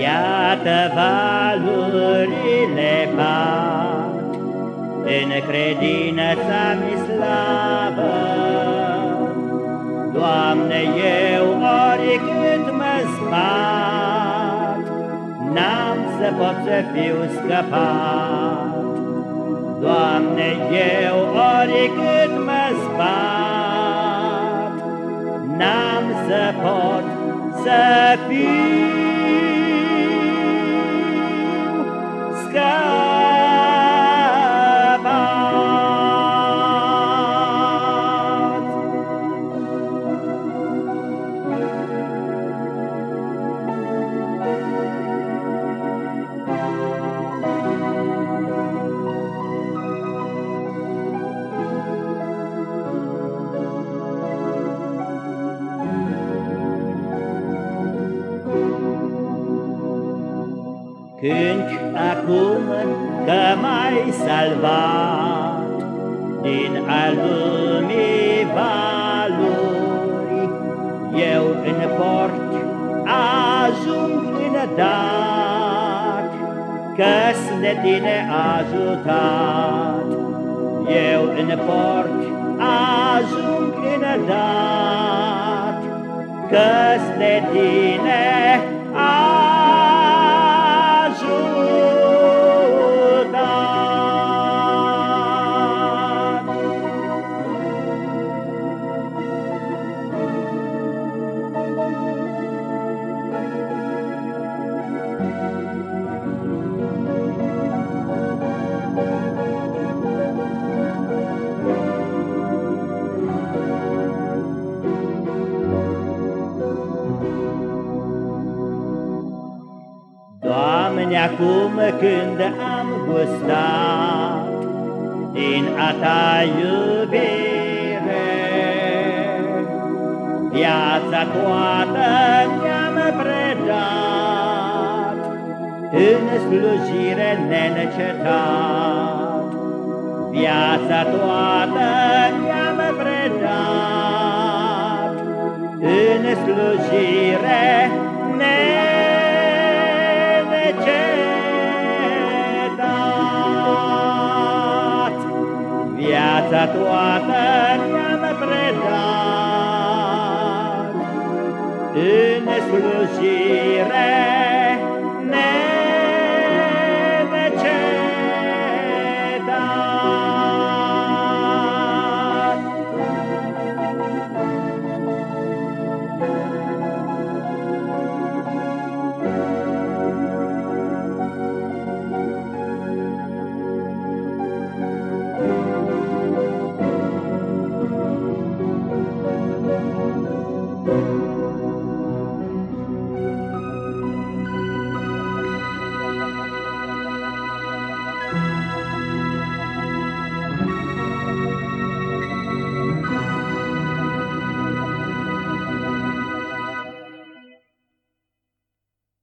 Iată valurile bat, În credința mi slavă. Doamne, eu oricât mă spat, N-am să pot să fiu scăpat. Doamne, eu oricât mă spat, N-am să pot să fiu down. Cânci acum că m-ai salvat Din al lumii valuri. Eu în port ajung în dat Că-s de tine ajutat. Eu în port ajung în dat Că-s de tine Doamne, acum când am gustat din a Ta iubire, Viața toată mi-am predat, În slujire nenecetat. Viața toată mi-am predat, În slujire toată mi-am predat în slujire